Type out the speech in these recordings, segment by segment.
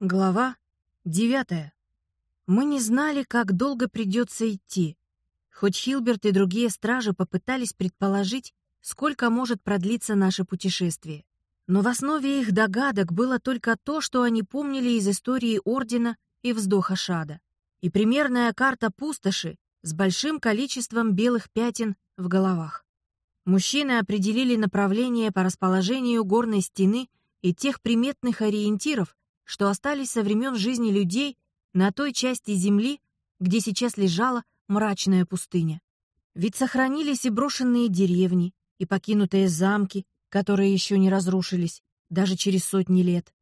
Глава девятая. Мы не знали, как долго придется идти. Хоть Хилберт и другие стражи попытались предположить, сколько может продлиться наше путешествие. Но в основе их догадок было только то, что они помнили из истории Ордена и вздоха Шада. И примерная карта пустоши с большим количеством белых пятен в головах. Мужчины определили направление по расположению горной стены и тех приметных ориентиров, что остались со времен жизни людей на той части земли, где сейчас лежала мрачная пустыня. Ведь сохранились и брошенные деревни, и покинутые замки, которые еще не разрушились, даже через сотни лет.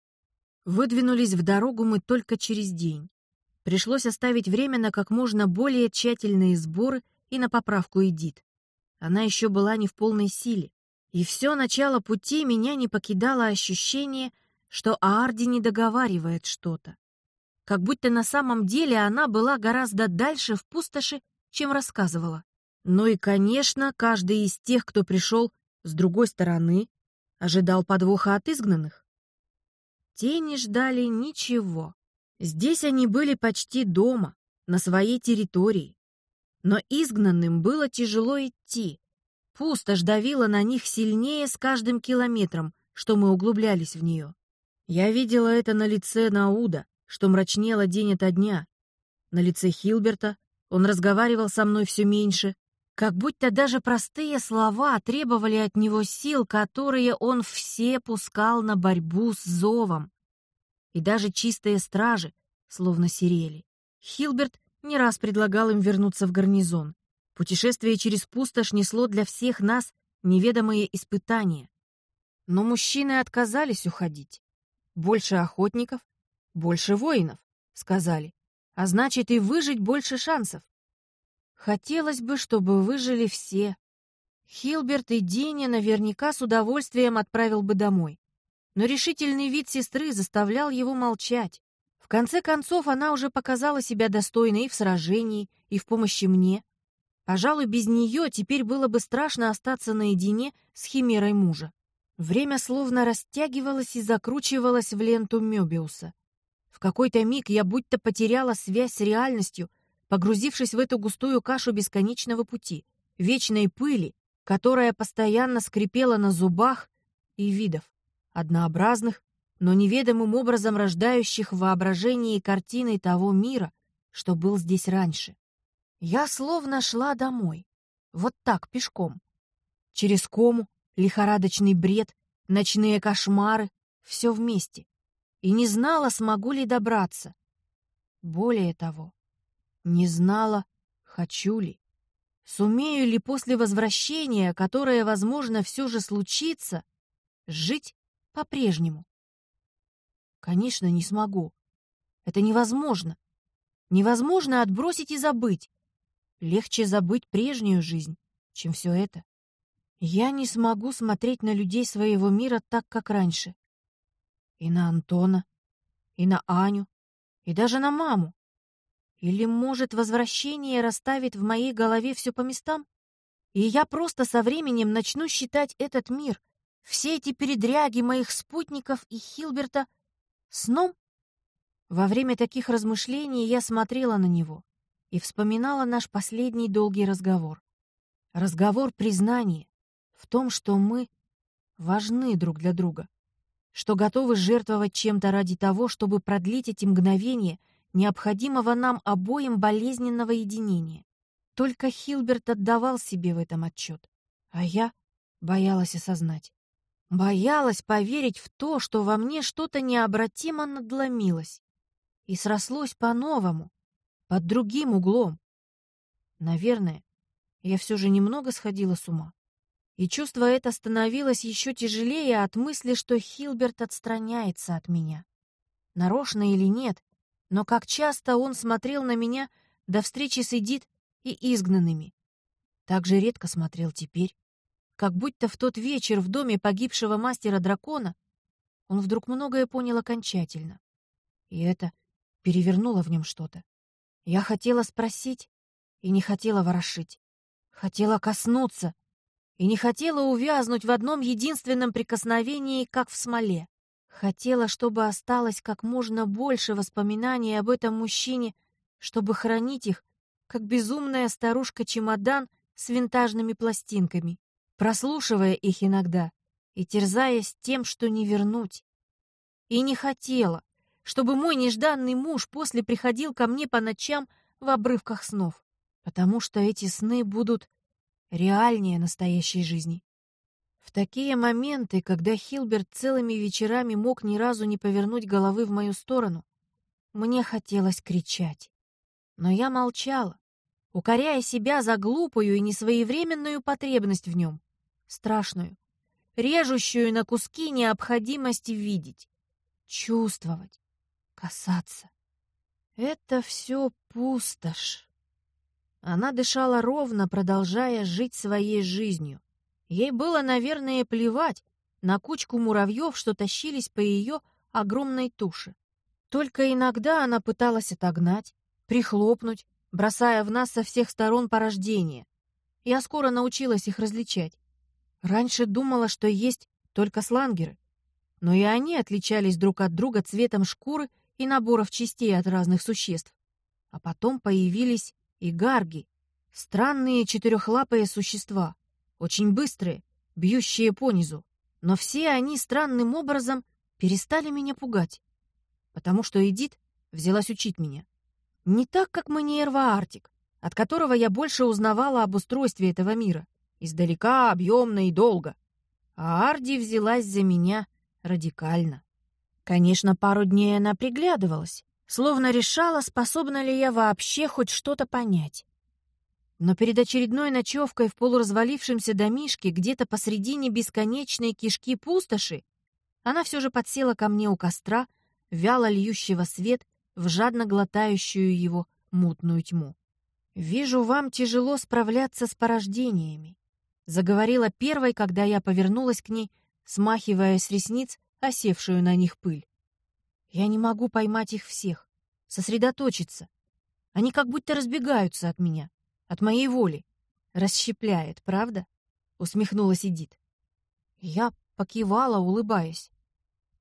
Выдвинулись в дорогу мы только через день. Пришлось оставить время на как можно более тщательные сборы и на поправку Эдит. Она еще была не в полной силе. И все начало пути меня не покидало ощущение, что Аарди не договаривает что-то. Как будто на самом деле она была гораздо дальше в пустоши, чем рассказывала. Ну и, конечно, каждый из тех, кто пришел с другой стороны, ожидал подвоха от изгнанных. Те не ждали ничего. Здесь они были почти дома, на своей территории. Но изгнанным было тяжело идти. Пустошь давила на них сильнее с каждым километром, что мы углублялись в нее. Я видела это на лице Науда, что мрачнело день ото дня. На лице Хилберта он разговаривал со мной все меньше, как будто даже простые слова требовали от него сил, которые он все пускал на борьбу с зовом. И даже чистые стражи словно серели. Хилберт не раз предлагал им вернуться в гарнизон. Путешествие через пустошь несло для всех нас неведомые испытания. Но мужчины отказались уходить. Больше охотников, больше воинов, сказали. А значит, и выжить больше шансов. Хотелось бы, чтобы выжили все. Хилберт и Диня наверняка с удовольствием отправил бы домой. Но решительный вид сестры заставлял его молчать. В конце концов, она уже показала себя достойной и в сражении, и в помощи мне. Пожалуй, без нее теперь было бы страшно остаться наедине с химерой мужа. Время словно растягивалось и закручивалось в ленту Мёбиуса. В какой-то миг я будто потеряла связь с реальностью, погрузившись в эту густую кашу бесконечного пути, вечной пыли, которая постоянно скрипела на зубах и видов, однообразных, но неведомым образом рождающих в воображении картины того мира, что был здесь раньше. Я словно шла домой, вот так, пешком, через кому, лихорадочный бред, ночные кошмары — все вместе. И не знала, смогу ли добраться. Более того, не знала, хочу ли. Сумею ли после возвращения, которое, возможно, все же случится, жить по-прежнему? Конечно, не смогу. Это невозможно. Невозможно отбросить и забыть. Легче забыть прежнюю жизнь, чем все это. Я не смогу смотреть на людей своего мира так, как раньше. И на Антона, и на Аню, и даже на маму. Или, может, возвращение расставит в моей голове все по местам? И я просто со временем начну считать этот мир, все эти передряги моих спутников и Хилберта сном? Во время таких размышлений я смотрела на него и вспоминала наш последний долгий разговор. Разговор признания, в том, что мы важны друг для друга, что готовы жертвовать чем-то ради того, чтобы продлить эти мгновения необходимого нам обоим болезненного единения. Только Хилберт отдавал себе в этом отчет, а я боялась осознать. Боялась поверить в то, что во мне что-то необратимо надломилось и срослось по-новому, под другим углом. Наверное, я все же немного сходила с ума. И чувство это становилось еще тяжелее от мысли, что Хилберт отстраняется от меня. Нарочно или нет, но как часто он смотрел на меня до встречи с Эдит и изгнанными. Так же редко смотрел теперь. Как будто в тот вечер в доме погибшего мастера-дракона он вдруг многое понял окончательно. И это перевернуло в нем что-то. Я хотела спросить и не хотела ворошить. Хотела коснуться, и не хотела увязнуть в одном единственном прикосновении, как в смоле. Хотела, чтобы осталось как можно больше воспоминаний об этом мужчине, чтобы хранить их, как безумная старушка-чемодан с винтажными пластинками, прослушивая их иногда и терзаясь тем, что не вернуть. И не хотела, чтобы мой нежданный муж после приходил ко мне по ночам в обрывках снов, потому что эти сны будут реальнее настоящей жизни. В такие моменты, когда Хилберт целыми вечерами мог ни разу не повернуть головы в мою сторону, мне хотелось кричать. Но я молчала, укоряя себя за глупую и несвоевременную потребность в нем, страшную, режущую на куски необходимость видеть, чувствовать, касаться. Это все пустошь. Она дышала ровно, продолжая жить своей жизнью. Ей было, наверное, плевать на кучку муравьев, что тащились по ее огромной туше. Только иногда она пыталась отогнать, прихлопнуть, бросая в нас со всех сторон порождения. Я скоро научилась их различать. Раньше думала, что есть только слангеры, но и они отличались друг от друга цветом шкуры и наборов частей от разных существ. А потом появились и гарги, странные четырехлапые существа, очень быстрые, бьющие по низу. Но все они странным образом перестали меня пугать, потому что Эдит взялась учить меня. Не так, как Маниерва Артик, от которого я больше узнавала об устройстве этого мира, издалека, объемно и долго. А Арди взялась за меня радикально. Конечно, пару дней она приглядывалась, словно решала, способна ли я вообще хоть что-то понять. Но перед очередной ночевкой в полуразвалившемся домишке, где-то посредине бесконечной кишки пустоши, она все же подсела ко мне у костра, вяло льющего свет в жадно глотающую его мутную тьму. «Вижу, вам тяжело справляться с порождениями», — заговорила первой, когда я повернулась к ней, смахивая с ресниц осевшую на них пыль. «Я не могу поймать их всех, сосредоточиться. Они как будто разбегаются от меня от моей воли. Расщепляет, правда? Усмехнулась Эдит. Я покивала, улыбаясь.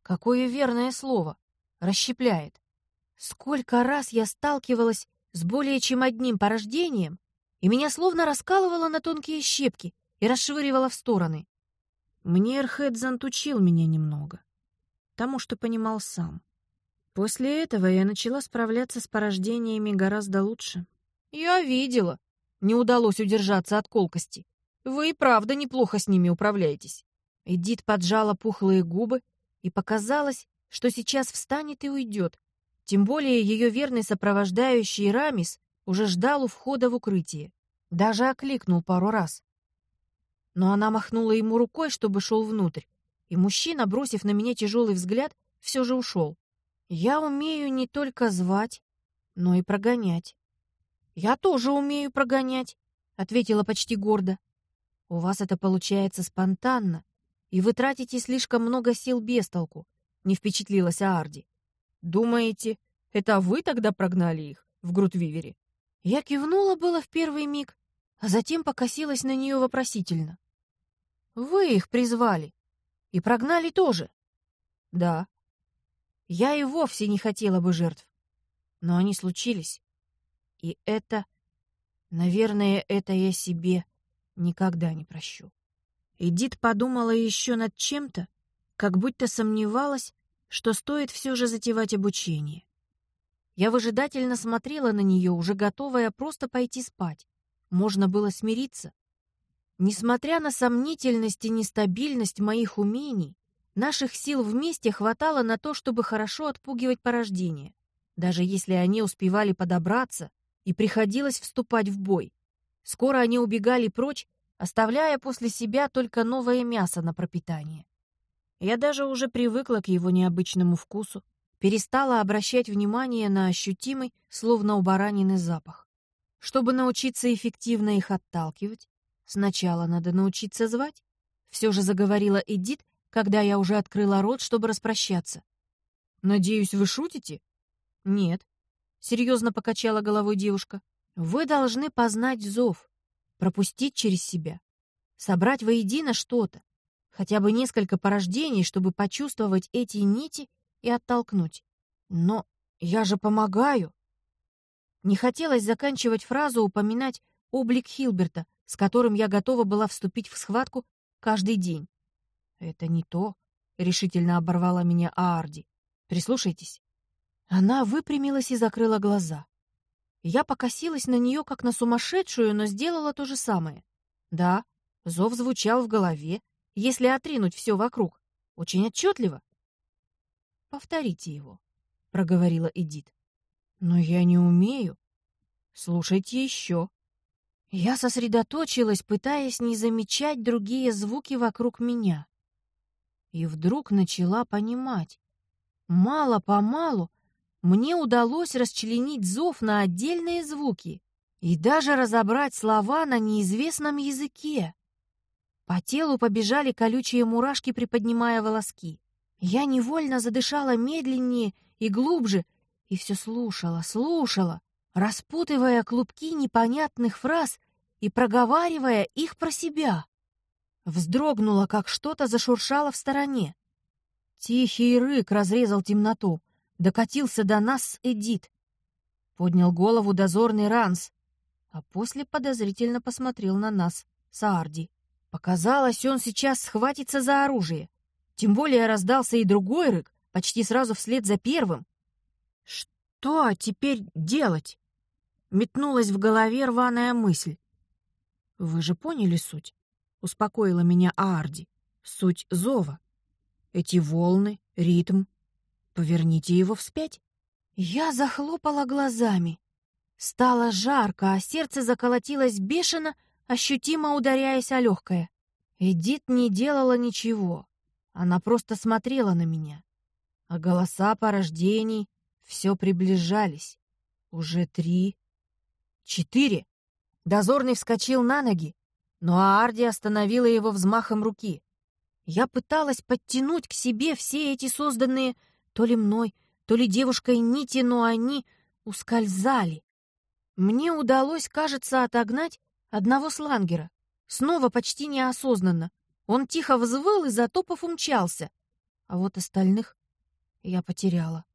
Какое верное слово. Расщепляет. Сколько раз я сталкивалась с более чем одним порождением, и меня словно раскалывало на тонкие щепки и расшвыривало в стороны. Мне Эрхедзант учил меня немного, тому, что понимал сам. После этого я начала справляться с порождениями гораздо лучше. «Я видела», не удалось удержаться от колкости. Вы и правда неплохо с ними управляетесь. Эдит поджала пухлые губы, и показалось, что сейчас встанет и уйдет. Тем более ее верный сопровождающий Рамис уже ждал у входа в укрытие. Даже окликнул пару раз. Но она махнула ему рукой, чтобы шел внутрь, и мужчина, бросив на меня тяжелый взгляд, все же ушел. Я умею не только звать, но и прогонять. «Я тоже умею прогонять», — ответила почти гордо. «У вас это получается спонтанно, и вы тратите слишком много сил без толку», — не впечатлилась Аарди. «Думаете, это вы тогда прогнали их в Грутвивере?» Я кивнула было в первый миг, а затем покосилась на нее вопросительно. «Вы их призвали. И прогнали тоже?» «Да». Я и вовсе не хотела бы жертв. Но они случились. И это, наверное, это я себе никогда не прощу. Эдит подумала еще над чем-то, как будто сомневалась, что стоит все же затевать обучение. Я выжидательно смотрела на нее, уже готовая просто пойти спать. Можно было смириться. Несмотря на сомнительность и нестабильность моих умений, наших сил вместе хватало на то, чтобы хорошо отпугивать порождение. Даже если они успевали подобраться, и приходилось вступать в бой. Скоро они убегали прочь, оставляя после себя только новое мясо на пропитание. Я даже уже привыкла к его необычному вкусу, перестала обращать внимание на ощутимый, словно у баранины, запах. Чтобы научиться эффективно их отталкивать, сначала надо научиться звать. Все же заговорила Эдит, когда я уже открыла рот, чтобы распрощаться. «Надеюсь, вы шутите?» «Нет серьезно покачала головой девушка. Вы должны познать зов, пропустить через себя, собрать воедино что-то, Хотя бы несколько порождений, чтобы почувствовать эти нити и оттолкнуть. Но я же помогаю. Не хотелось заканчивать фразу, упоминать облик Хилберта, с которым я готова была вступить в схватку каждый день. «Это не то», — решительно оборвала меня Аарди. «Прислушайтесь». Она выпрямилась и закрыла глаза. Я покосилась на нее, как на сумасшедшую, но сделала то же самое. Да, зов звучал в голове, если отринуть все вокруг. Очень отчетливо. «Повторите его», — проговорила Эдит. «Но я не умею. Слушайте еще». Я сосредоточилась, пытаясь не замечать другие звуки вокруг меня. И вдруг начала понимать. Мало-помалу мне удалось расчленить зов на отдельные звуки и даже разобрать слова на неизвестном языке. По телу побежали колючие мурашки, приподнимая волоски. Я невольно задышала медленнее и глубже, и все слушала, слушала, распутывая клубки непонятных фраз и проговаривая их про себя. Вздрогнула, как что-то зашуршало в стороне. Тихий рык разрезал темноту, докатился до нас Эдит. Поднял голову дозорный Ранс, а после подозрительно посмотрел на нас, Саарди. Показалось, он сейчас схватится за оружие. Тем более раздался и другой рык, почти сразу вслед за первым. Что теперь делать? Метнулась в голове рваная мысль. Вы же поняли суть? Успокоила меня Аарди. Суть зова. Эти волны, ритм. Поверните его вспять. Я захлопала глазами. Стало жарко, а сердце заколотилось бешено, ощутимо ударяясь о легкое. Эдит не делала ничего. Она просто смотрела на меня. А голоса порождений все приближались. Уже три, четыре. Дозорный вскочил на ноги, но Аарди остановила его взмахом руки. Я пыталась подтянуть к себе все эти созданные то ли мной, то ли девушкой нити, но они ускользали. Мне удалось, кажется, отогнать одного слангера. Снова почти неосознанно. Он тихо взвыл и, затопав, умчался. А вот остальных я потеряла.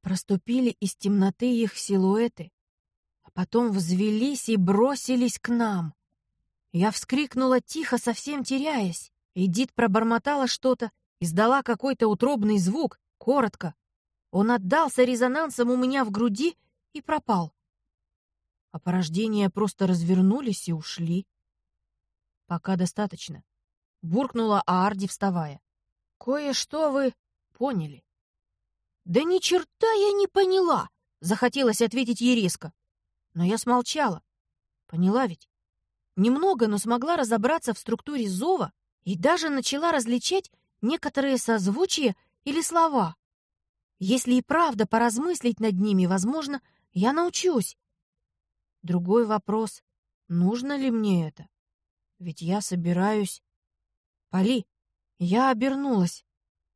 Проступили из темноты их силуэты, а потом взвелись и бросились к нам. Я вскрикнула тихо, совсем теряясь. Эдит пробормотала что-то, издала какой-то утробный звук, коротко. Он отдался резонансом у меня в груди и пропал а порождения просто развернулись и ушли. Пока достаточно. Буркнула Аарди, вставая. Кое-что вы поняли. Да ни черта я не поняла, захотелось ответить ей резко. Но я смолчала. Поняла ведь? Немного, но смогла разобраться в структуре зова и даже начала различать некоторые созвучия или слова. Если и правда поразмыслить над ними, возможно, я научусь. Другой вопрос, нужно ли мне это? Ведь я собираюсь... Поли, я обернулась.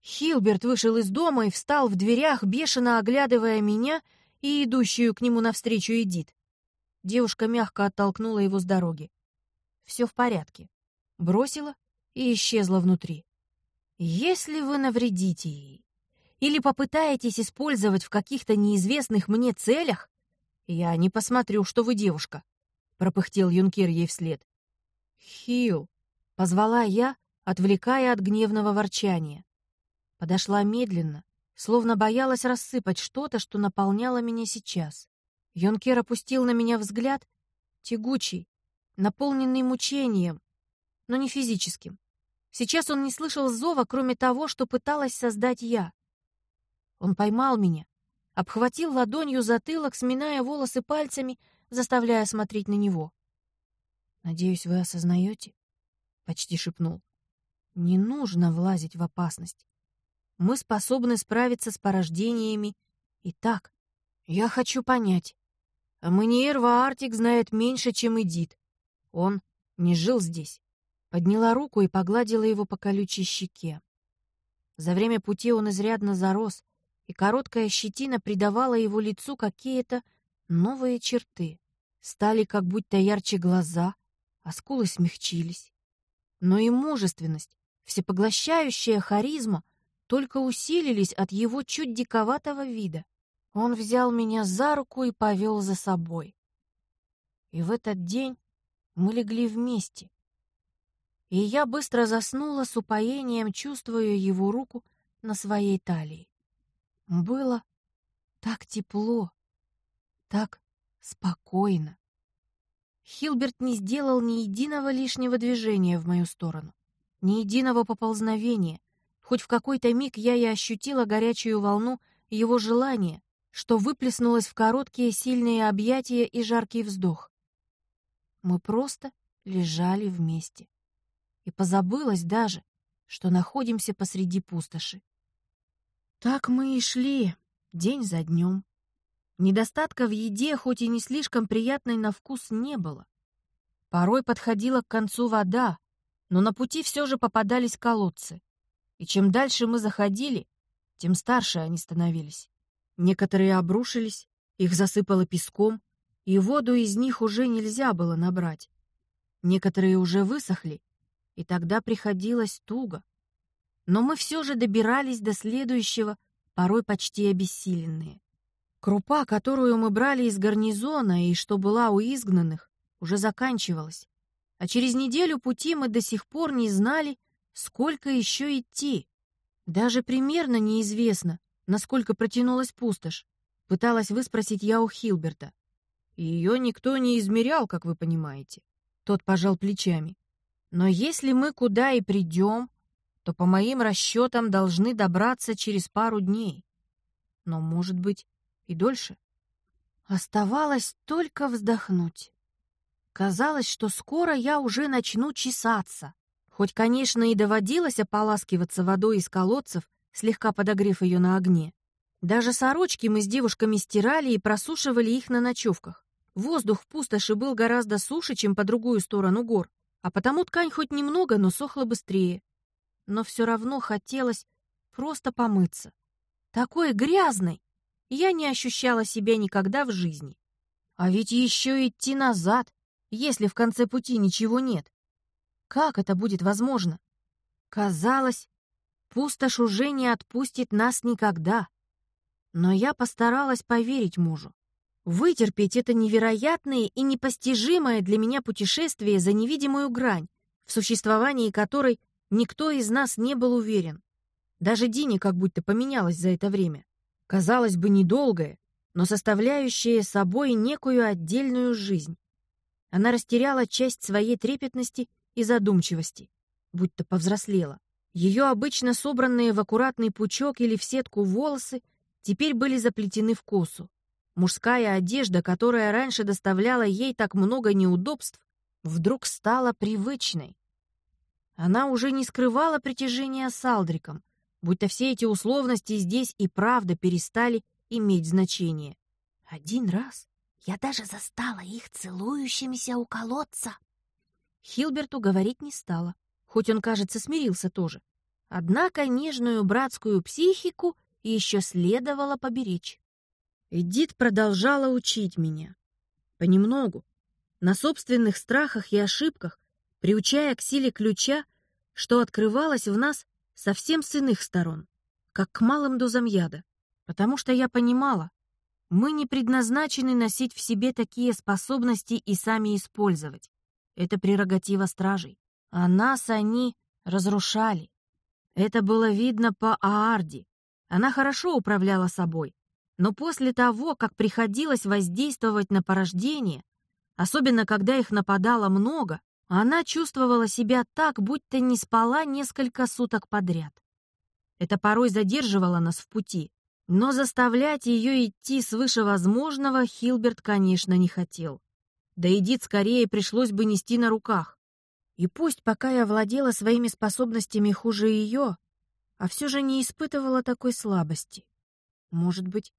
Хилберт вышел из дома и встал в дверях, бешено оглядывая меня и идущую к нему навстречу Эдит. Девушка мягко оттолкнула его с дороги. Все в порядке. Бросила и исчезла внутри. Если вы навредите ей или попытаетесь использовать в каких-то неизвестных мне целях, «Я не посмотрю, что вы девушка», — пропыхтел юнкер ей вслед. «Хил», — позвала я, отвлекая от гневного ворчания. Подошла медленно, словно боялась рассыпать что-то, что наполняло меня сейчас. Юнкер опустил на меня взгляд, тягучий, наполненный мучением, но не физическим. Сейчас он не слышал зова, кроме того, что пыталась создать я. Он поймал меня, обхватил ладонью затылок, сминая волосы пальцами, заставляя смотреть на него. «Надеюсь, вы осознаете?» — почти шепнул. «Не нужно влазить в опасность. Мы способны справиться с порождениями и так. Я хочу понять. Аманиер Ваартик знает меньше, чем Эдит. Он не жил здесь». Подняла руку и погладила его по колючей щеке. За время пути он изрядно зарос, и короткая щетина придавала его лицу какие-то новые черты. Стали как будто ярче глаза, а скулы смягчились. Но и мужественность, всепоглощающая харизма только усилились от его чуть диковатого вида. Он взял меня за руку и повел за собой. И в этот день мы легли вместе. И я быстро заснула с упоением, чувствуя его руку на своей талии. Было так тепло, так спокойно. Хилберт не сделал ни единого лишнего движения в мою сторону, ни единого поползновения. Хоть в какой-то миг я и ощутила горячую волну его желания, что выплеснулось в короткие сильные объятия и жаркий вздох. Мы просто лежали вместе. И позабылась даже, что находимся посреди пустоши. Так мы и шли, день за днем. Недостатка в еде, хоть и не слишком приятной на вкус, не было. Порой подходила к концу вода, но на пути все же попадались колодцы. И чем дальше мы заходили, тем старше они становились. Некоторые обрушились, их засыпало песком, и воду из них уже нельзя было набрать. Некоторые уже высохли, и тогда приходилось туго. Но мы все же добирались до следующего, порой почти обессиленные. Крупа, которую мы брали из гарнизона и что была у изгнанных, уже заканчивалась. А через неделю пути мы до сих пор не знали, сколько еще идти. Даже примерно неизвестно, насколько протянулась пустошь. Пыталась выспросить я у Хилберта. Ее никто не измерял, как вы понимаете. Тот пожал плечами. Но если мы куда и придем, то по моим расчетам должны добраться через пару дней. Но, может быть, и дольше. Оставалось только вздохнуть. Казалось, что скоро я уже начну чесаться. Хоть, конечно, и доводилось ополаскиваться водой из колодцев, слегка подогрев ее на огне. Даже сорочки мы с девушками стирали и просушивали их на ночевках. Воздух в пустоши был гораздо суше, чем по другую сторону гор, а потому ткань хоть немного, но сохла быстрее. Но все равно хотелось просто помыться. Такой грязной, я не ощущала себя никогда в жизни. А ведь еще идти назад, если в конце пути ничего нет. Как это будет возможно? Казалось, пустошь уже не отпустит нас никогда. Но я постаралась поверить мужу. Вытерпеть это невероятное и непостижимое для меня путешествие за невидимую грань, в существовании которой никто из нас не был уверен. Даже Дини как будто поменялась за это время казалось бы, недолгое, но составляющее собой некую отдельную жизнь. Она растеряла часть своей трепетности и задумчивости, будто повзрослела. Ее обычно собранные в аккуратный пучок или в сетку волосы теперь были заплетены в косу. Мужская одежда, которая раньше доставляла ей так много неудобств, вдруг стала привычной. Она уже не скрывала притяжения с Алдриком, будто все эти условности здесь и правда перестали иметь значение. Один раз я даже застала их целующимися у колодца. Хилберту говорить не стала, хоть он, кажется, смирился тоже. Однако нежную братскую психику еще следовало поберечь. Эдит продолжала учить меня. Понемногу, на собственных страхах и ошибках, приучая к силе ключа, что открывалось в нас совсем с иных сторон, как к малым дозам яда, потому что я понимала, мы не предназначены носить в себе такие способности и сами использовать. Это прерогатива стражей. А нас они разрушали. Это было видно по Аарди. Она хорошо управляла собой. Но после того, как приходилось воздействовать на порождение, особенно когда их нападало много, она чувствовала себя так, будто не спала несколько суток подряд. Это порой задерживало нас в пути, но заставлять ее идти свыше возможного Хилберт, конечно, не хотел. Да Эдит скорее пришлось бы нести на руках. И пусть пока я владела своими способностями хуже ее, а все же не испытывала такой слабости. Может быть,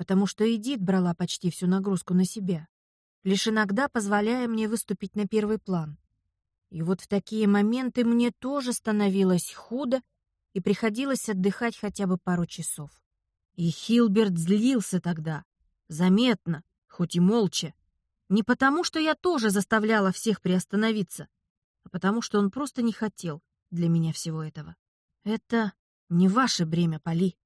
потому что Эдит брала почти всю нагрузку на себя, лишь иногда позволяя мне выступить на первый план. И вот в такие моменты мне тоже становилось худо, и приходилось отдыхать хотя бы пару часов. И Хилберт злился тогда, заметно, хоть и молча. Не потому, что я тоже заставляла всех приостановиться, а потому, что он просто не хотел, для меня всего этого. Это не ваше бремя, Поли.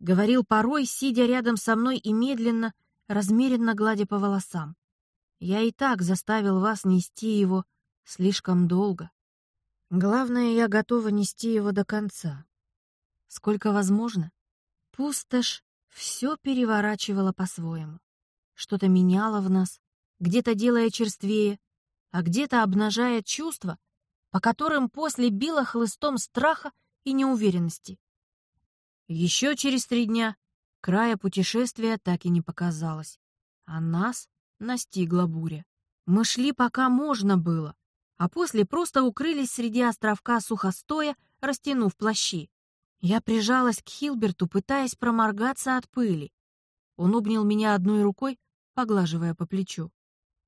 Говорил порой, сидя рядом со мной и медленно, размеренно гладя по волосам. Я и так заставил вас нести его слишком долго. Главное, я готова нести его до конца. Сколько возможно. Пустошь все переворачивала по-своему. Что-то меняло в нас, где-то делая черствее, а где-то обнажая чувства, по которым после било хлыстом страха и неуверенности. Еще через три дня края путешествия так и не показалось, а нас настигла буря. Мы шли, пока можно было, а после просто укрылись среди островка сухостоя, растянув плащи. Я прижалась к Хилберту, пытаясь проморгаться от пыли. Он обнял меня одной рукой, поглаживая по плечу.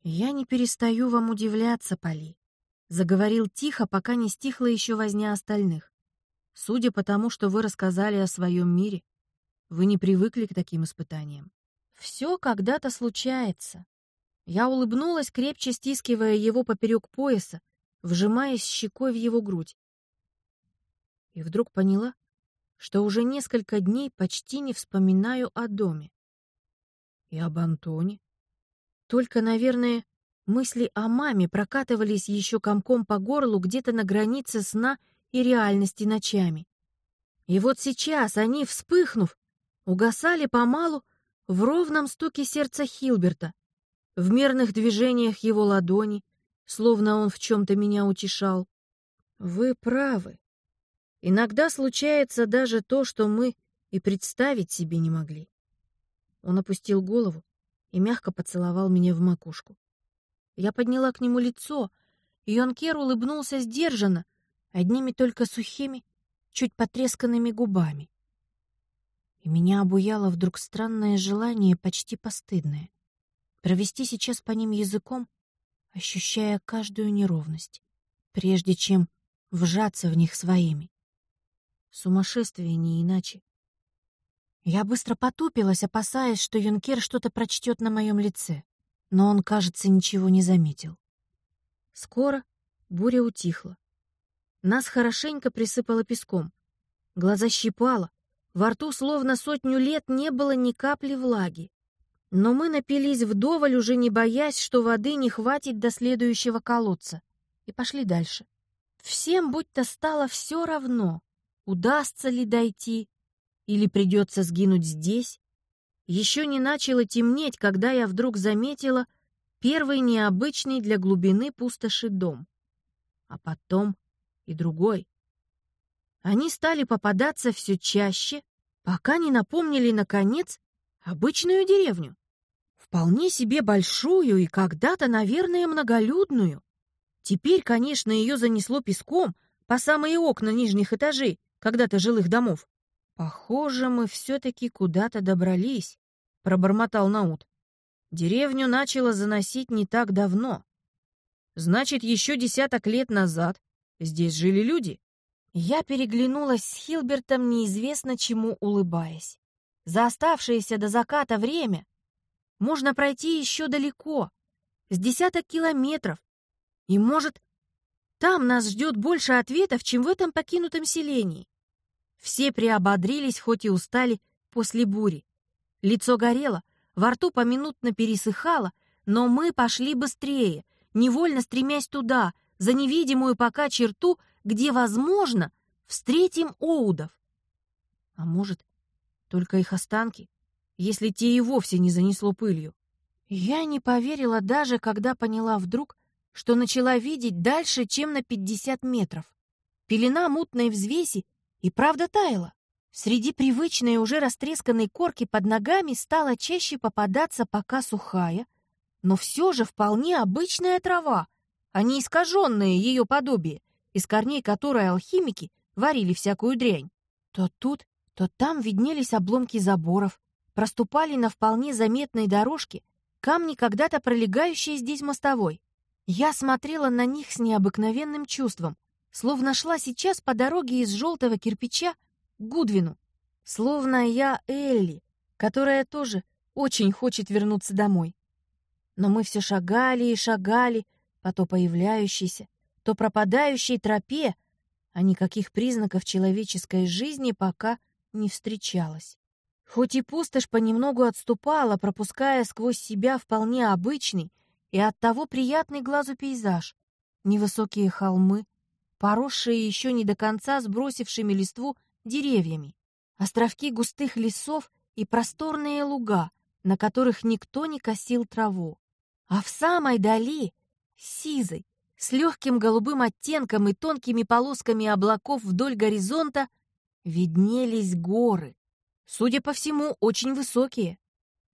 «Я не перестаю вам удивляться, Поли», — заговорил тихо, пока не стихла еще возня остальных. «Судя по тому, что вы рассказали о своем мире, вы не привыкли к таким испытаниям. Все когда-то случается. Я улыбнулась, крепче стискивая его поперек пояса, вжимаясь щекой в его грудь. И вдруг поняла, что уже несколько дней почти не вспоминаю о доме. И об Антоне. Только, наверное, мысли о маме прокатывались еще комком по горлу где-то на границе сна и реальности ночами. И вот сейчас они, вспыхнув, угасали помалу в ровном стуке сердца Хилберта, в мерных движениях его ладони, словно он в чем-то меня утешал. Вы правы. Иногда случается даже то, что мы и представить себе не могли. Он опустил голову и мягко поцеловал меня в макушку. Я подняла к нему лицо, и Йонкер улыбнулся сдержанно, одними только сухими, чуть потресканными губами. И меня обуяло вдруг странное желание, почти постыдное провести сейчас по ним языком, ощущая каждую неровность, прежде чем вжаться в них своими. Сумасшествие не иначе. Я быстро потупилась, опасаясь, что юнкер что-то прочтет на моем лице, но он, кажется, ничего не заметил. Скоро буря утихла. Нас хорошенько присыпало песком. Глаза щипало, во рту словно сотню лет не было ни капли влаги. Но мы напились вдоволь, уже не боясь, что воды не хватит до следующего колодца, и пошли дальше. Всем будто стало все равно, удастся ли дойти или придется сгинуть здесь. Еще не начало темнеть, когда я вдруг заметила первый необычный для глубины пустоши дом. А потом и другой. Они стали попадаться все чаще, пока не напомнили, наконец, обычную деревню. Вполне себе большую и когда-то, наверное, многолюдную. Теперь, конечно, ее занесло песком по самые окна нижних этажей когда-то жилых домов. «Похоже, мы все-таки куда-то добрались», — пробормотал Наут. «Деревню начало заносить не так давно. Значит, еще десяток лет назад здесь жили люди». Я переглянулась с Хилбертом, неизвестно чему улыбаясь. За оставшееся до заката время можно пройти еще далеко, с десяток километров. И, может, там нас ждет больше ответов, чем в этом покинутом селении. Все приободрились, хоть и устали после бури. Лицо горело, во рту поминутно пересыхало, но мы пошли быстрее, невольно стремясь туда, за невидимую пока черту, где, возможно, встретим Оудов. А может, только их останки? если те и вовсе не занесло пылью. Я не поверила даже, когда поняла вдруг, что начала видеть дальше, чем на 50 метров. Пелена мутной взвеси и правда таяла. Среди привычной уже растресканной корки под ногами стала чаще попадаться пока сухая, но все же вполне обычная трава, а не искаженное ее подобие, из корней которой алхимики варили всякую дрянь. То тут, то там виднелись обломки заборов, проступали на вполне заметной дорожке камни, когда-то пролегающие здесь мостовой. Я смотрела на них с необыкновенным чувством, словно шла сейчас по дороге из желтого кирпича к Гудвину. Словно я Элли, которая тоже очень хочет вернуться домой. Но мы все шагали и шагали по то появляющейся, то пропадающей тропе, а никаких признаков человеческой жизни пока не встречалось. Хоть и пустошь понемногу отступала, пропуская сквозь себя вполне обычный и оттого приятный глазу пейзаж. Невысокие холмы, поросшие еще не до конца сбросившими листву деревьями, островки густых лесов и просторные луга, на которых никто не косил траву. А в самой дали, сизой, с легким голубым оттенком и тонкими полосками облаков вдоль горизонта, виднелись горы. Судя по всему, очень высокие.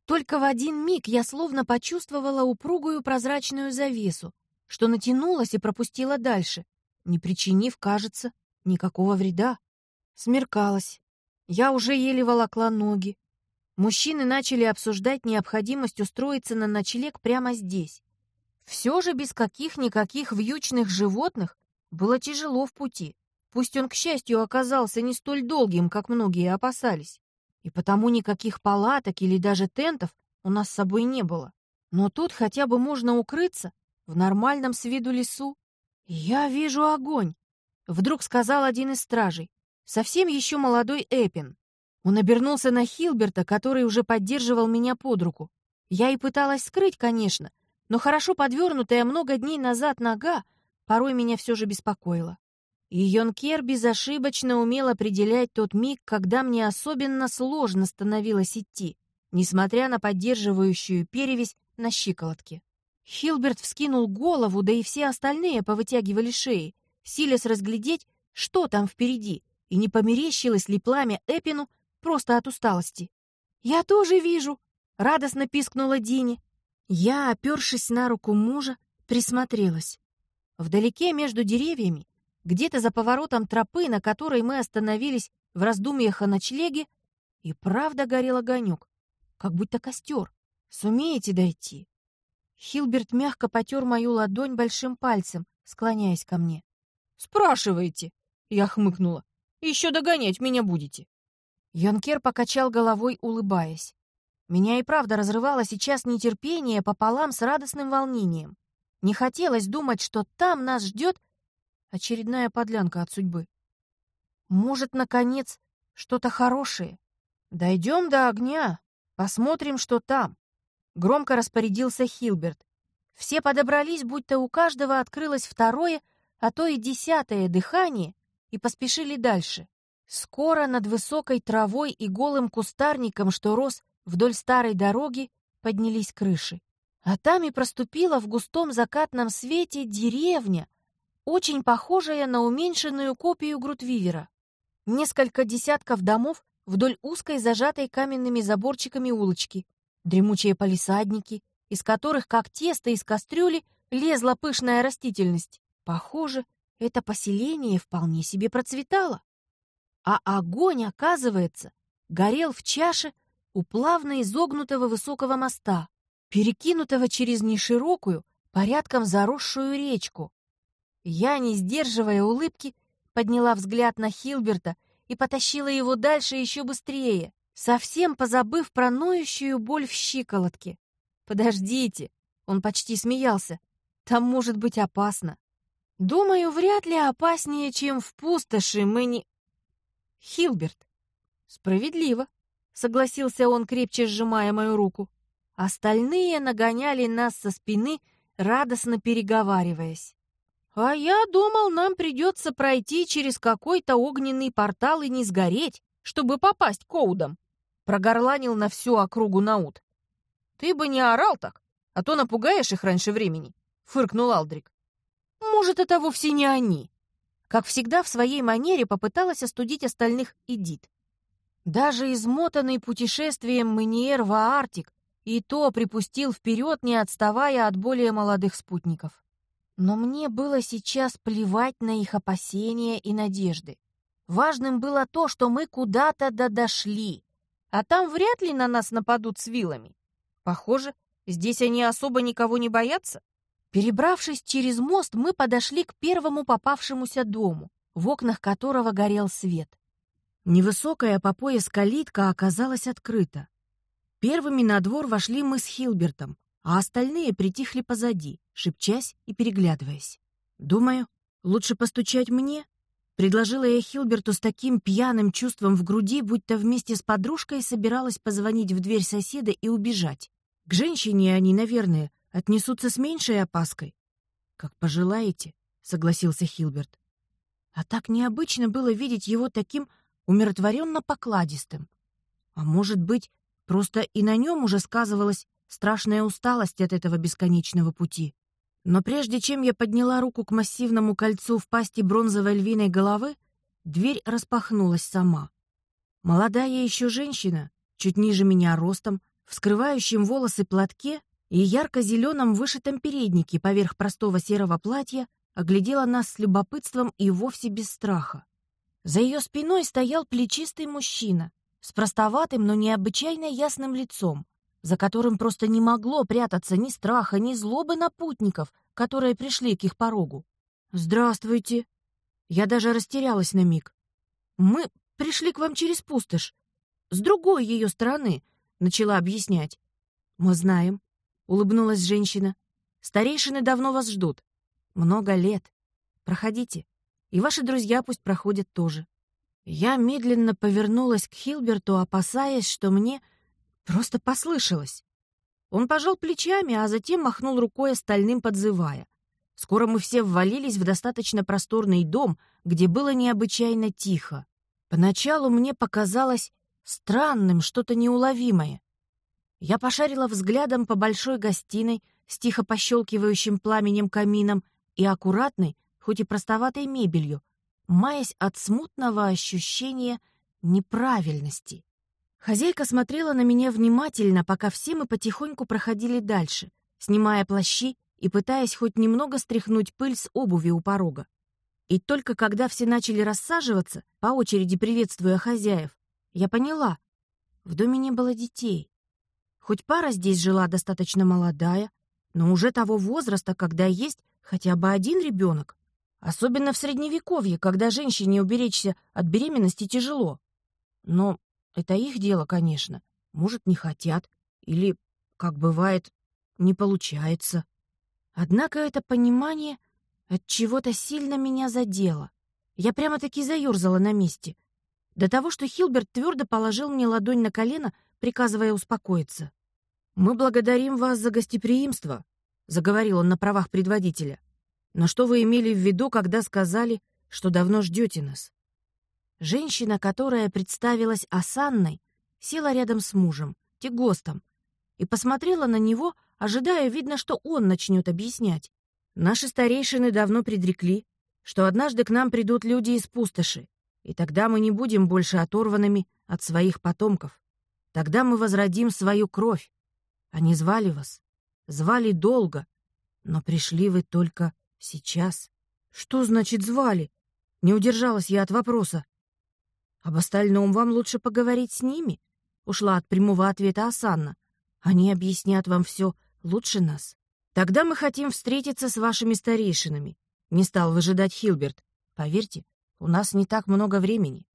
Только в один миг я словно почувствовала упругую прозрачную завесу, что натянулась и пропустила дальше, не причинив, кажется, никакого вреда. Смеркалось. Я уже еле волокла ноги. Мужчины начали обсуждать необходимость устроиться на ночлег прямо здесь. Все же без каких-никаких вьючных животных было тяжело в пути. Пусть он, к счастью, оказался не столь долгим, как многие опасались. И потому никаких палаток или даже тентов у нас с собой не было. Но тут хотя бы можно укрыться в нормальном с виду лесу. «Я вижу огонь», — вдруг сказал один из стражей, совсем еще молодой Эпин. Он обернулся на Хилберта, который уже поддерживал меня под руку. Я и пыталась скрыть, конечно, но хорошо подвернутая много дней назад нога порой меня все же беспокоила. И Йонкер безошибочно умел определять тот миг, когда мне особенно сложно становилось идти, несмотря на поддерживающую перевязь на щиколотке. Хилберт вскинул голову, да и все остальные повытягивали шеи, силясь разглядеть, что там впереди, и не померещилось ли пламя Эпину просто от усталости. «Я тоже вижу!» — радостно пискнула Дини. Я, опершись на руку мужа, присмотрелась. Вдалеке между деревьями где-то за поворотом тропы, на которой мы остановились в раздумьях о ночлеге, и правда горел огонек, как будто костер. Сумеете дойти? Хилберт мягко потер мою ладонь большим пальцем, склоняясь ко мне. «Спрашиваете?» — я хмыкнула. «Еще догонять меня будете». Йонкер покачал головой, улыбаясь. Меня и правда разрывало сейчас нетерпение пополам с радостным волнением. Не хотелось думать, что там нас ждет Очередная подлянка от судьбы. Может, наконец, что-то хорошее? Дойдем до огня, посмотрим, что там. Громко распорядился Хилберт. Все подобрались, будто у каждого открылось второе, а то и десятое дыхание, и поспешили дальше. Скоро над высокой травой и голым кустарником, что рос вдоль старой дороги, поднялись крыши. А там и проступила в густом закатном свете деревня, очень похожая на уменьшенную копию Грутвивера. Несколько десятков домов вдоль узкой, зажатой каменными заборчиками улочки, дремучие палисадники, из которых, как тесто из кастрюли, лезла пышная растительность. Похоже, это поселение вполне себе процветало. А огонь, оказывается, горел в чаше у плавно изогнутого высокого моста, перекинутого через неширокую, порядком заросшую речку. Я, не сдерживая улыбки, подняла взгляд на Хилберта и потащила его дальше еще быстрее, совсем позабыв про ноющую боль в щиколотке. «Подождите!» — он почти смеялся. «Там может быть опасно». «Думаю, вряд ли опаснее, чем в пустоши мы не...» «Хилберт!» «Справедливо!» — согласился он, крепче сжимая мою руку. Остальные нагоняли нас со спины, радостно переговариваясь. «А я думал, нам придется пройти через какой-то огненный портал и не сгореть, чтобы попасть к Оудам», — прогорланил на всю округу Наут. «Ты бы не орал так, а то напугаешь их раньше времени», — фыркнул Алдрик. «Может, это вовсе не они?» Как всегда, в своей манере попыталась остудить остальных Эдит. Даже измотанный путешествием Маниер в Арктик и то припустил вперед, не отставая от более молодых спутников. Но мне было сейчас плевать на их опасения и надежды. Важным было то, что мы куда-то да дошли, а там вряд ли на нас нападут с вилами. Похоже, здесь они особо никого не боятся. Перебравшись через мост, мы подошли к первому попавшемуся дому, в окнах которого горел свет. Невысокая по пояс калитка оказалась открыта. Первыми на двор вошли мы с Хилбертом, а остальные притихли позади, шепчась и переглядываясь. «Думаю, лучше постучать мне?» Предложила я Хилберту с таким пьяным чувством в груди, будто вместе с подружкой собиралась позвонить в дверь соседа и убежать. К женщине они, наверное, отнесутся с меньшей опаской. «Как пожелаете», — согласился Хилберт. А так необычно было видеть его таким умиротворенно покладистым. А может быть, просто и на нем уже сказывалась страшная усталость от этого бесконечного пути. Но прежде чем я подняла руку к массивному кольцу в пасти бронзовой львиной головы, дверь распахнулась сама. Молодая еще женщина, чуть ниже меня ростом, в скрывающем волосы платке и ярко-зеленом вышитом переднике поверх простого серого платья, оглядела нас с любопытством и вовсе без страха. За ее спиной стоял плечистый мужчина с простоватым, но необычайно ясным лицом, за которым просто не могло прятаться ни страха, ни злобы на путников, которые пришли к их порогу. «Здравствуйте!» Я даже растерялась на миг. «Мы пришли к вам через пустошь. С другой ее стороны», — начала объяснять. «Мы знаем», — улыбнулась женщина. «Старейшины давно вас ждут. Много лет. Проходите. И ваши друзья пусть проходят тоже». Я медленно повернулась к Хилберту, опасаясь, что мне Просто послышалось. Он пожал плечами, а затем махнул рукой остальным, подзывая. Скоро мы все ввалились в достаточно просторный дом, где было необычайно тихо. Поначалу мне показалось странным что-то неуловимое. Я пошарила взглядом по большой гостиной с тихо пощелкивающим пламенем камином и аккуратной, хоть и простоватой мебелью, маясь от смутного ощущения неправильности. Хозяйка смотрела на меня внимательно, пока все мы потихоньку проходили дальше, снимая плащи и пытаясь хоть немного стряхнуть пыль с обуви у порога. И только когда все начали рассаживаться, по очереди приветствуя хозяев, я поняла, в доме не было детей. Хоть пара здесь жила достаточно молодая, но уже того возраста, когда есть хотя бы один ребенок. Особенно в Средневековье, когда женщине уберечься от беременности тяжело. Но это их дело, конечно. Может, не хотят. Или, как бывает, не получается. Однако это понимание от чего-то сильно меня задело. Я прямо-таки заерзала на месте. До того, что Хилберт твердо положил мне ладонь на колено, приказывая успокоиться. «Мы благодарим вас за гостеприимство», — заговорил он на правах предводителя. «Но что вы имели в виду, когда сказали, что давно ждете нас?» Женщина, которая представилась Асанной, села рядом с мужем, Тигостом, и посмотрела на него, ожидая, видно, что он начнет объяснять. Наши старейшины давно предрекли, что однажды к нам придут люди из пустоши, и тогда мы не будем больше оторванными от своих потомков. Тогда мы возродим свою кровь. Они звали вас, звали долго, но пришли вы только сейчас. Что значит звали? Не удержалась я от вопроса. Об остальном вам лучше поговорить с ними, ушла от прямого ответа Асанна. Они объяснят вам все лучше нас. Тогда мы хотим встретиться с вашими старейшинами. Не стал выжидать Хилберт. Поверьте, у нас не так много времени.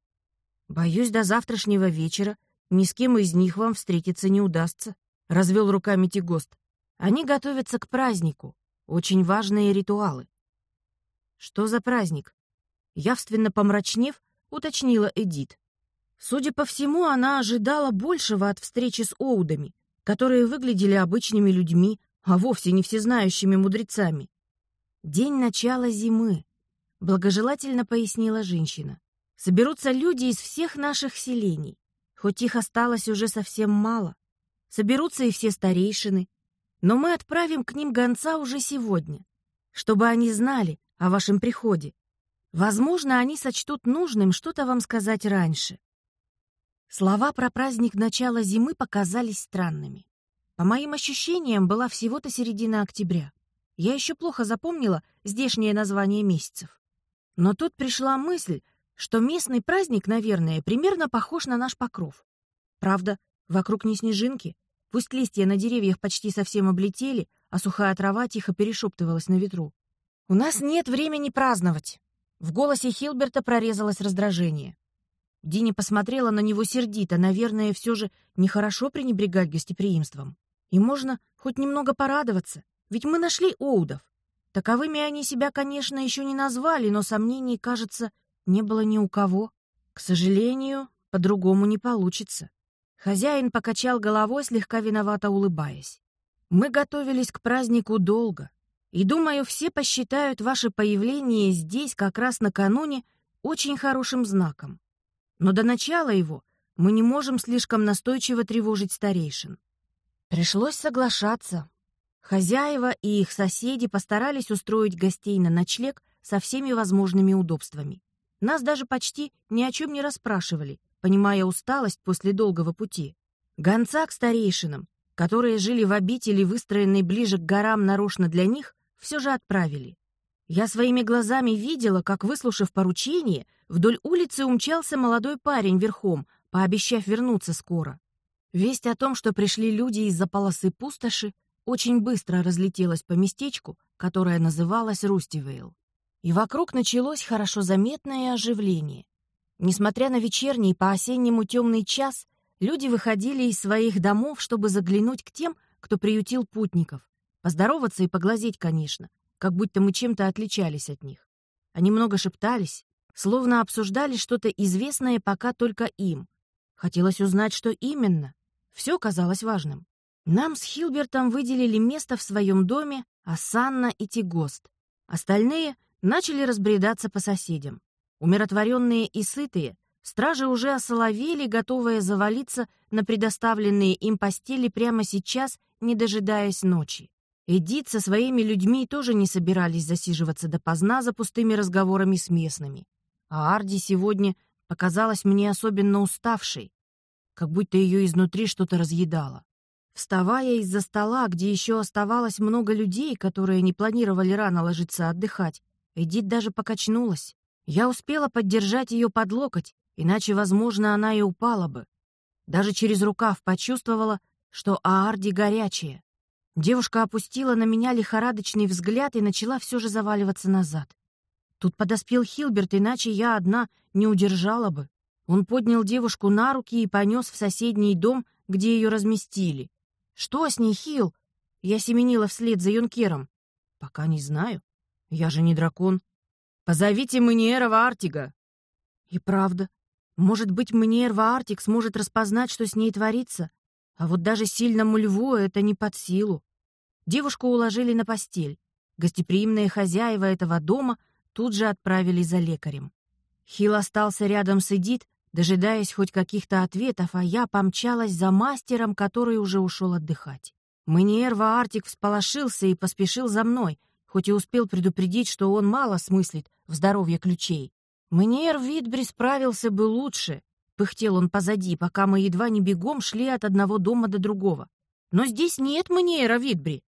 Боюсь, до завтрашнего вечера ни с кем из них вам встретиться не удастся, развел руками Тигост. Они готовятся к празднику. Очень важные ритуалы. Что за праздник? Явственно помрачнев, уточнила Эдит. Судя по всему, она ожидала большего от встречи с Оудами, которые выглядели обычными людьми, а вовсе не всезнающими мудрецами. «День начала зимы», — благожелательно пояснила женщина. «Соберутся люди из всех наших селений, хоть их осталось уже совсем мало. Соберутся и все старейшины, но мы отправим к ним гонца уже сегодня, чтобы они знали о вашем приходе. Возможно, они сочтут нужным что-то вам сказать раньше. Слова про праздник начала зимы показались странными. По моим ощущениям, была всего-то середина октября. Я еще плохо запомнила здешнее название месяцев. Но тут пришла мысль, что местный праздник, наверное, примерно похож на наш покров. Правда, вокруг не снежинки. Пусть листья на деревьях почти совсем облетели, а сухая трава тихо перешептывалась на ветру. «У нас нет времени праздновать», в голосе Хилберта прорезалось раздражение. Дини посмотрела на него сердито, наверное, все же нехорошо пренебрегать гостеприимством. И можно хоть немного порадоваться, ведь мы нашли Оудов. Таковыми они себя, конечно, еще не назвали, но сомнений, кажется, не было ни у кого. К сожалению, по-другому не получится. Хозяин покачал головой, слегка виновато улыбаясь. Мы готовились к празднику долго, и, думаю, все посчитают ваше появление здесь как раз накануне очень хорошим знаком. Но до начала его мы не можем слишком настойчиво тревожить старейшин. Пришлось соглашаться. Хозяева и их соседи постарались устроить гостей на ночлег со всеми возможными удобствами. Нас даже почти ни о чем не расспрашивали, понимая усталость после долгого пути. Гонца к старейшинам, которые жили в обители, выстроенной ближе к горам нарочно для них, все же отправили. Я своими глазами видела, как, выслушав поручение, вдоль улицы умчался молодой парень верхом, пообещав вернуться скоро. Весть о том, что пришли люди из-за полосы пустоши, очень быстро разлетелась по местечку, которое называлось Рустивейл и вокруг началось хорошо заметное оживление. Несмотря на вечерний по-осеннему темный час, люди выходили из своих домов, чтобы заглянуть к тем, кто приютил путников, поздороваться и поглазеть, конечно, как будто мы чем-то отличались от них. Они много шептались, словно обсуждали что-то известное пока только им. Хотелось узнать, что именно. Все казалось важным. Нам с Хилбертом выделили место в своем доме Асанна и Тигост. Остальные начали разбредаться по соседям. Умиротворенные и сытые, стражи уже осоловели, готовые завалиться на предоставленные им постели прямо сейчас, не дожидаясь ночи. Эдит со своими людьми тоже не собирались засиживаться допоздна за пустыми разговорами с местными. А Арди сегодня показалась мне особенно уставшей, как будто ее изнутри что-то разъедало. Вставая из-за стола, где еще оставалось много людей, которые не планировали рано ложиться отдыхать, Эдит даже покачнулась. Я успела поддержать ее под локоть, иначе, возможно, она и упала бы. Даже через рукав почувствовала, что Аарди горячая. Девушка опустила на меня лихорадочный взгляд и начала все же заваливаться назад. Тут подоспел Хилберт, иначе я одна не удержала бы. Он поднял девушку на руки и понес в соседний дом, где ее разместили. «Что с ней, Хил?» Я семенила вслед за юнкером. «Пока не знаю. Я же не дракон. Позовите Маниера Артига. И правда, может быть, Маниер Артик сможет распознать, что с ней творится, а вот даже сильному льву это не под силу. Девушку уложили на постель. Гостеприимные хозяева этого дома тут же отправили за лекарем. Хил остался рядом с Эдит, дожидаясь хоть каких-то ответов, а я помчалась за мастером, который уже ушел отдыхать. Маниер Артик всполошился и поспешил за мной — хоть и успел предупредить, что он мало смыслит в здоровье ключей. Мне Витбри справился бы лучше, пыхтел он позади, пока мы едва не бегом шли от одного дома до другого. Но здесь нет Маниэра Витбри.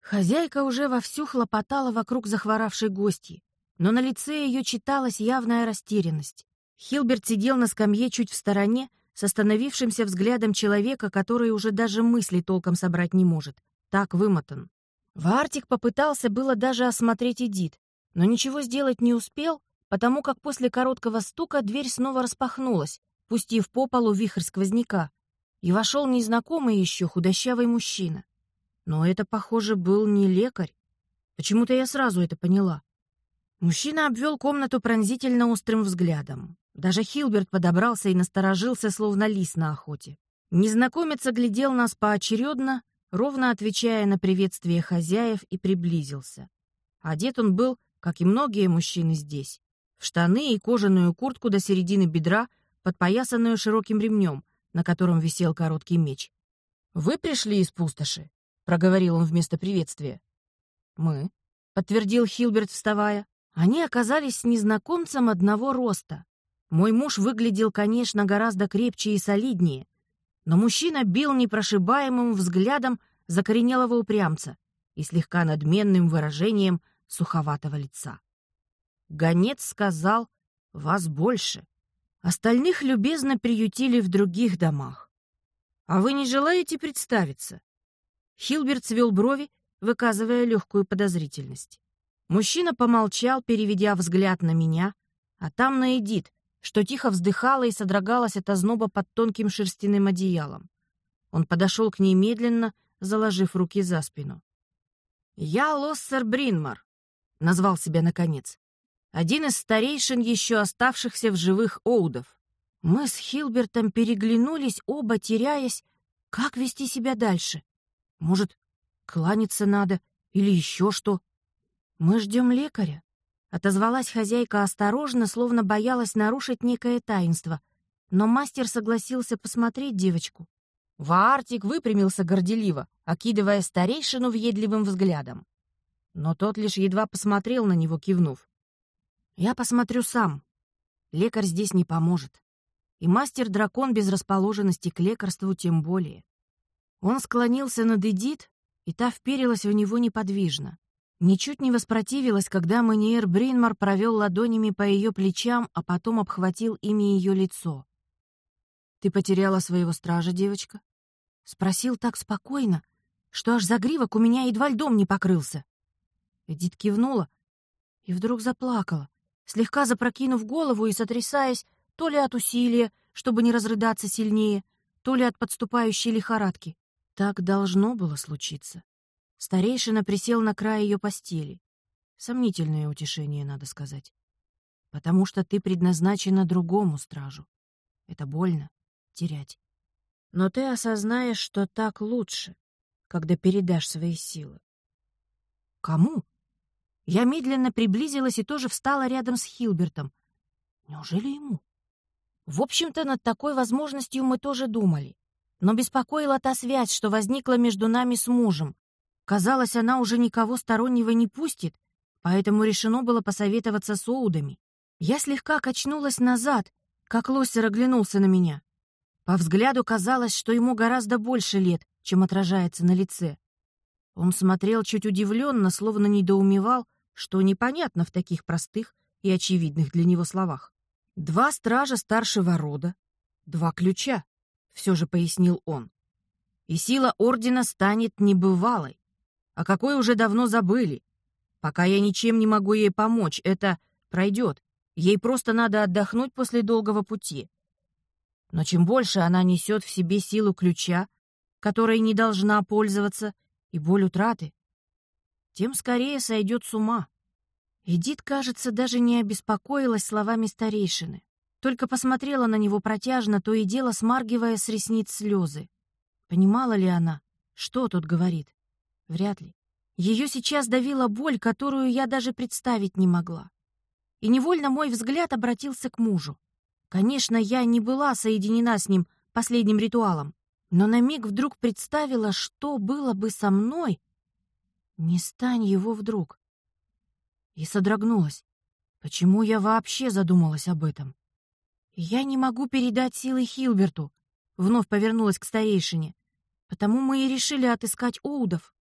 Хозяйка уже вовсю хлопотала вокруг захворавшей гости, но на лице ее читалась явная растерянность. Хилберт сидел на скамье чуть в стороне, с остановившимся взглядом человека, который уже даже мысли толком собрать не может. Так вымотан. Вартик попытался было даже осмотреть Эдит, но ничего сделать не успел, потому как после короткого стука дверь снова распахнулась, пустив по полу вихрь сквозняка, и вошел незнакомый еще худощавый мужчина. Но это, похоже, был не лекарь. Почему-то я сразу это поняла. Мужчина обвел комнату пронзительно острым взглядом. Даже Хилберт подобрался и насторожился, словно лис на охоте. Незнакомец оглядел нас поочередно, ровно отвечая на приветствие хозяев, и приблизился. Одет он был, как и многие мужчины здесь, в штаны и кожаную куртку до середины бедра, подпоясанную широким ремнем, на котором висел короткий меч. «Вы пришли из пустоши?» — проговорил он вместо приветствия. «Мы», — подтвердил Хилберт, вставая. Они оказались с незнакомцем одного роста. Мой муж выглядел, конечно, гораздо крепче и солиднее, но мужчина бил непрошибаемым взглядом закоренелого упрямца и слегка надменным выражением суховатого лица. Гонец сказал «Вас больше». Остальных любезно приютили в других домах. «А вы не желаете представиться?» Хилберт свел брови, выказывая легкую подозрительность. Мужчина помолчал, переведя взгляд на меня, а там на Эдит, что тихо вздыхала и содрогалась от озноба под тонким шерстяным одеялом. Он подошел к ней медленно, заложив руки за спину. «Я Лоссер Бринмар», — назвал себя наконец. один из старейшин еще оставшихся в живых Оудов. Мы с Хилбертом переглянулись, оба теряясь, как вести себя дальше. Может, кланяться надо или еще что? Мы ждем лекаря. Отозвалась хозяйка осторожно, словно боялась нарушить некое таинство. Но мастер согласился посмотреть девочку. Ваартик выпрямился горделиво, окидывая старейшину въедливым взглядом. Но тот лишь едва посмотрел на него, кивнув. «Я посмотрю сам. Лекарь здесь не поможет. И мастер-дракон без расположенности к лекарству тем более». Он склонился над Эдит, и та вперилась в него неподвижно. Ничуть не воспротивилась, когда Маниер Бринмар провел ладонями по ее плечам, а потом обхватил ими ее лицо. «Ты потеряла своего стража, девочка?» Спросил так спокойно, что аж загривок у меня едва льдом не покрылся. Эдит кивнула и вдруг заплакала, слегка запрокинув голову и сотрясаясь то ли от усилия, чтобы не разрыдаться сильнее, то ли от подступающей лихорадки. Так должно было случиться. Старейшина присел на край ее постели. Сомнительное утешение, надо сказать. Потому что ты предназначена другому стражу. Это больно — терять. Но ты осознаешь, что так лучше, когда передашь свои силы. Кому? Я медленно приблизилась и тоже встала рядом с Хилбертом. Неужели ему? В общем-то, над такой возможностью мы тоже думали. Но беспокоила та связь, что возникла между нами с мужем. Казалось, она уже никого стороннего не пустит, поэтому решено было посоветоваться с Оудами. Я слегка качнулась назад, как Лосер оглянулся на меня. По взгляду казалось, что ему гораздо больше лет, чем отражается на лице. Он смотрел чуть удивленно, словно недоумевал, что непонятно в таких простых и очевидных для него словах. «Два стража старшего рода, два ключа», — все же пояснил он. «И сила Ордена станет небывалой о какой уже давно забыли. Пока я ничем не могу ей помочь, это пройдет. Ей просто надо отдохнуть после долгого пути. Но чем больше она несет в себе силу ключа, которой не должна пользоваться, и боль утраты, тем скорее сойдет с ума. Эдит, кажется, даже не обеспокоилась словами старейшины, только посмотрела на него протяжно, то и дело смаргивая с ресниц слезы. Понимала ли она, что тот говорит? Вряд ли. Ее сейчас давила боль, которую я даже представить не могла. И невольно мой взгляд обратился к мужу. Конечно, я не была соединена с ним последним ритуалом, но на миг вдруг представила, что было бы со мной, не стань его вдруг. И содрогнулась. Почему я вообще задумалась об этом? Я не могу передать силы Хилберту, вновь повернулась к старейшине. Потому мы и решили отыскать Оудов.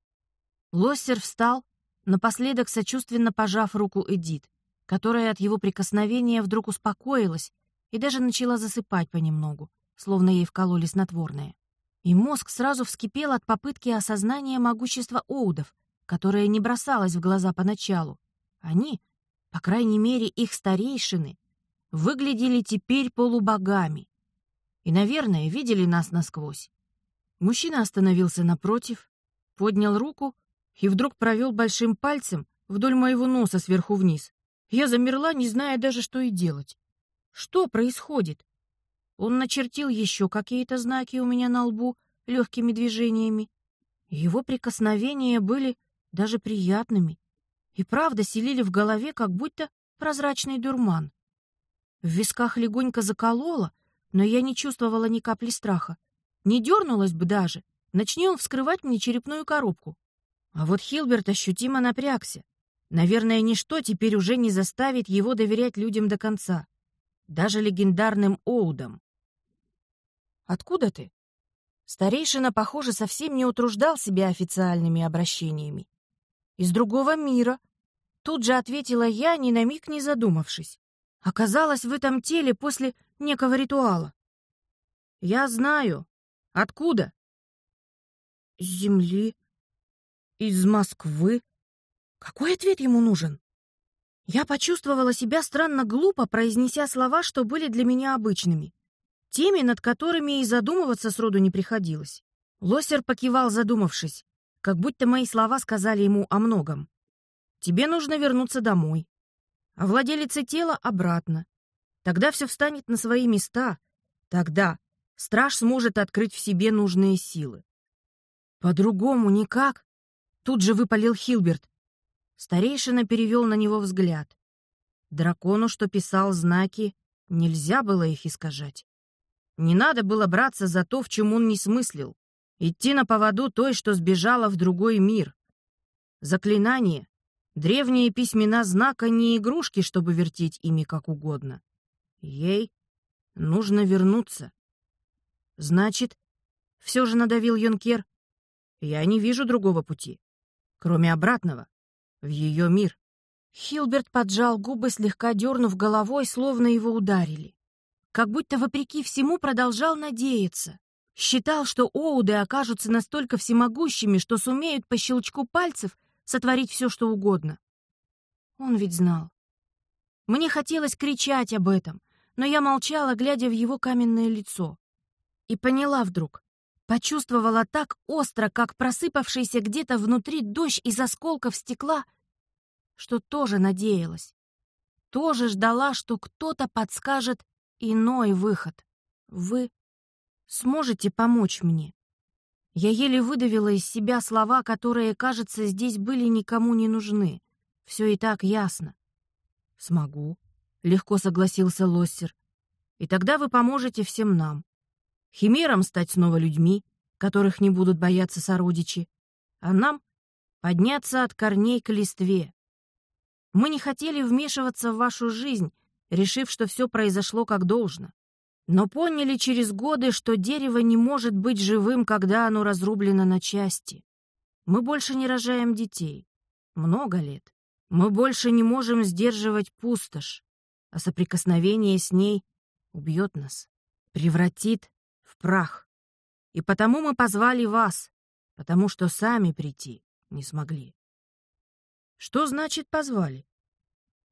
Лоссер встал, напоследок сочувственно пожав руку Эдит, которая от его прикосновения вдруг успокоилась и даже начала засыпать понемногу, словно ей вкололи снотворное. И мозг сразу вскипел от попытки осознания могущества Оудов, которое не бросалось в глаза поначалу. Они, по крайней мере их старейшины, выглядели теперь полубогами и, наверное, видели нас насквозь. Мужчина остановился напротив, поднял руку и вдруг провел большим пальцем вдоль моего носа сверху вниз. Я замерла, не зная даже, что и делать. Что происходит? Он начертил еще какие-то знаки у меня на лбу легкими движениями. Его прикосновения были даже приятными и правда селили в голове, как будто прозрачный дурман. В висках легонько закололо, но я не чувствовала ни капли страха. Не дернулась бы даже, начни он вскрывать мне черепную коробку. А вот Хилберт ощутимо напрягся. Наверное, ничто теперь уже не заставит его доверять людям до конца. Даже легендарным Оудам. «Откуда ты?» Старейшина, похоже, совсем не утруждал себя официальными обращениями. «Из другого мира», — тут же ответила я, ни на миг не задумавшись. Оказалась в этом теле после некого ритуала. «Я знаю. Откуда?» «С земли», из Москвы? Какой ответ ему нужен? Я почувствовала себя странно глупо, произнеся слова, что были для меня обычными. Теми, над которыми и задумываться сроду не приходилось. Лосер покивал, задумавшись, как будто мои слова сказали ему о многом. «Тебе нужно вернуться домой. а владелица тела обратно. Тогда все встанет на свои места. Тогда страж сможет открыть в себе нужные силы. По-другому никак. Тут же выпалил Хилберт. Старейшина перевел на него взгляд. Дракону, что писал знаки, нельзя было их искажать. Не надо было браться за то, в чем он не смыслил. Идти на поводу той, что сбежала в другой мир. Заклинание, древние письмена знака не игрушки, чтобы вертеть ими как угодно. Ей нужно вернуться. Значит, все же надавил Юнкер, я не вижу другого пути, кроме обратного, в ее мир. Хилберт поджал губы, слегка дернув головой, словно его ударили. Как будто, вопреки всему, продолжал надеяться. Считал, что Оуды окажутся настолько всемогущими, что сумеют по щелчку пальцев сотворить все, что угодно. Он ведь знал. Мне хотелось кричать об этом, но я молчала, глядя в его каменное лицо. И поняла вдруг, почувствовала так остро, как просыпавшийся где-то внутри дождь из осколков стекла — что тоже надеялась. Тоже ждала, что кто-то подскажет иной выход. Вы сможете помочь мне? Я еле выдавила из себя слова, которые, кажется, здесь были никому не нужны. Все и так ясно. «Смогу», — легко согласился Лоссер. «И тогда вы поможете всем нам. Химерам стать снова людьми, которых не будут бояться сородичи, а нам подняться от корней к листве, мы не хотели вмешиваться в вашу жизнь, решив, что все произошло как должно. Но поняли через годы, что дерево не может быть живым, когда оно разрублено на части. Мы больше не рожаем детей. Много лет. Мы больше не можем сдерживать пустошь, а соприкосновение с ней убьет нас, превратит в прах. И потому мы позвали вас, потому что сами прийти не смогли. Что значит «позвали»?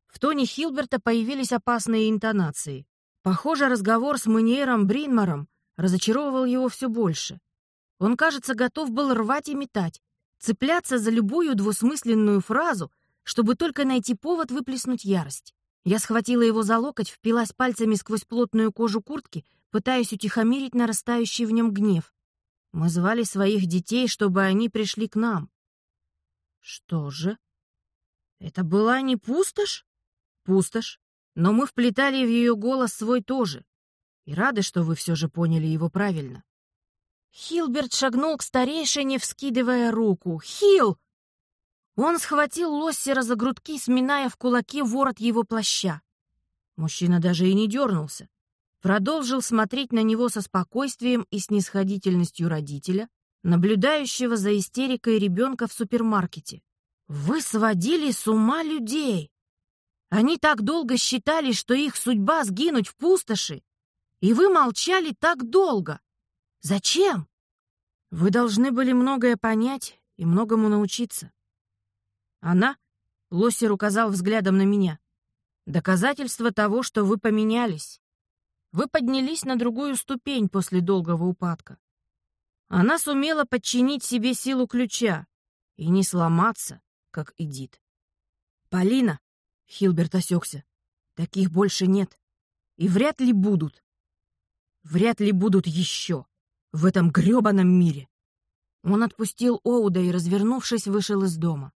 В тоне Хилберта появились опасные интонации. Похоже, разговор с Мунейром Бринмаром разочаровывал его все больше. Он, кажется, готов был рвать и метать, цепляться за любую двусмысленную фразу, чтобы только найти повод выплеснуть ярость. Я схватила его за локоть, впилась пальцами сквозь плотную кожу куртки, пытаясь утихомирить нарастающий в нем гнев. Мы звали своих детей, чтобы они пришли к нам. Что же? Это была не пустошь? Пустошь. Но мы вплетали в ее голос свой тоже. И рады, что вы все же поняли его правильно. Хилберт шагнул к старейшине, вскидывая руку. «Хил!» Он схватил Лоссера за грудки, сминая в кулаке ворот его плаща. Мужчина даже и не дернулся. Продолжил смотреть на него со спокойствием и снисходительностью родителя, наблюдающего за истерикой ребенка в супермаркете. Вы сводили с ума людей. Они так долго считали, что их судьба сгинуть в пустоши, и вы молчали так долго. Зачем? Вы должны были многое понять и многому научиться. Она, Лосер указал взглядом на меня, доказательство того, что вы поменялись. Вы поднялись на другую ступень после долгого упадка. Она сумела подчинить себе силу ключа и не сломаться, как Эдит. «Полина!» — Хилберт осекся. «Таких больше нет. И вряд ли будут. Вряд ли будут еще в этом грёбаном мире». Он отпустил Оуда и, развернувшись, вышел из дома.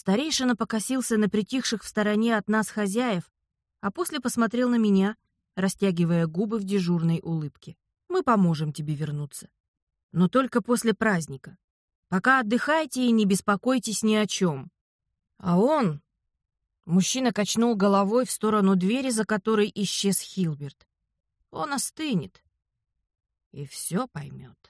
Старейшина покосился на притихших в стороне от нас хозяев, а после посмотрел на меня, растягивая губы в дежурной улыбке. «Мы поможем тебе вернуться. Но только после праздника. Пока отдыхайте и не беспокойтесь ни о чем. А он... Мужчина качнул головой в сторону двери, за которой исчез Хилберт. Он остынет и все поймет.